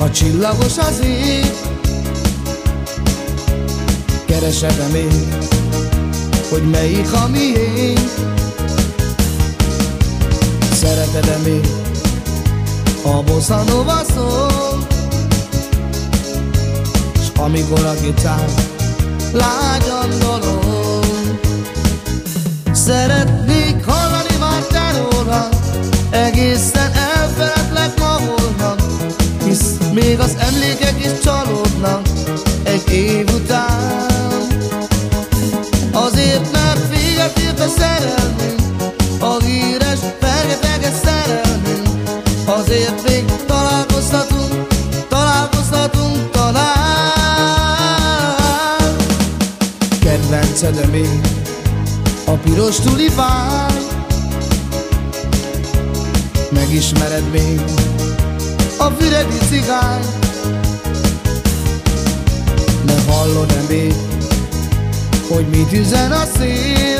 a csillagos az ég. Keresed-e még, hogy melyik a miénk? Szereted-e még a bossa nova szól? S amikor a gitár lágyan dolog. Szeretnék csalódnak Egy év után. Azért mert véget ért a szerelmünk A híres, fergeteges szerelmünk. Azért még találkozhatunk Találkozhatunk talán. Kedvenced még a piros tulipán. Megismered még a füredi cigány Ne hallod-e még, hogy mit üzen a szél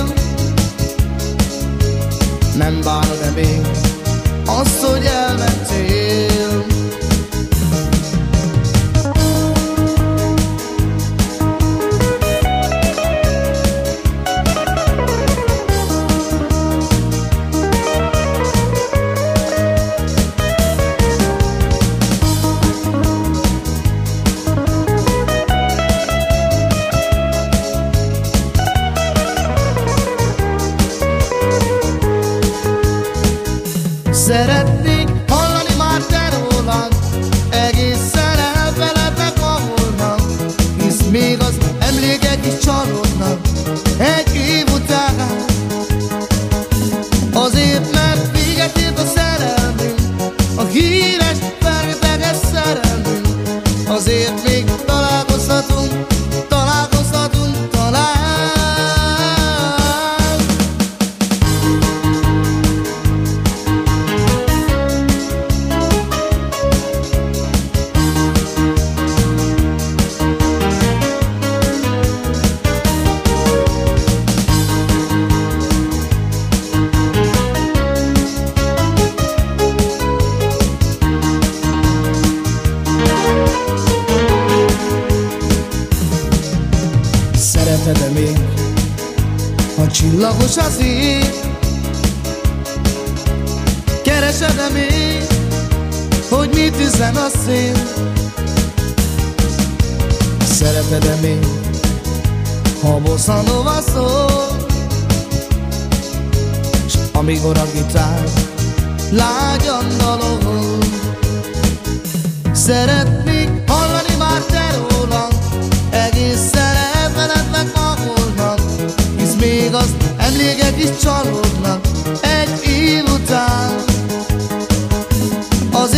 Szereted-e még, ha csillagos az ég? Keresed-e még, hogy mit üzen a szél? Szereted-e még, ha bossa nova szól? S amikor a gitár lágyan dalol Szeretnék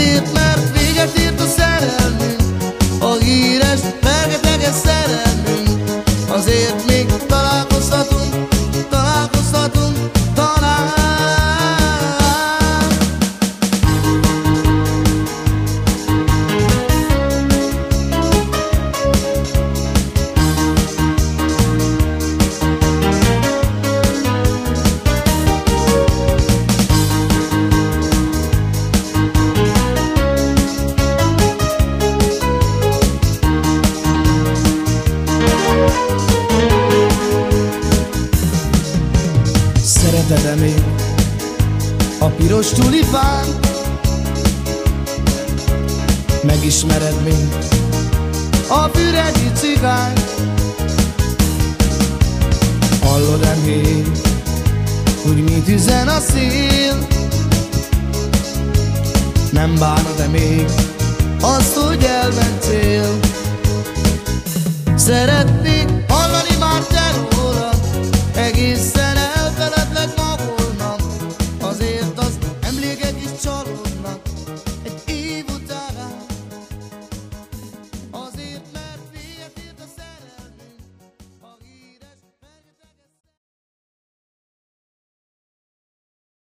Azért Szereted-e még a piros tulipán? Megismered még a füredi cigány? Hallod-e még, hogy mit üzen a szél? Nem bánod-e még azt, hogy elmentél? Szeretnél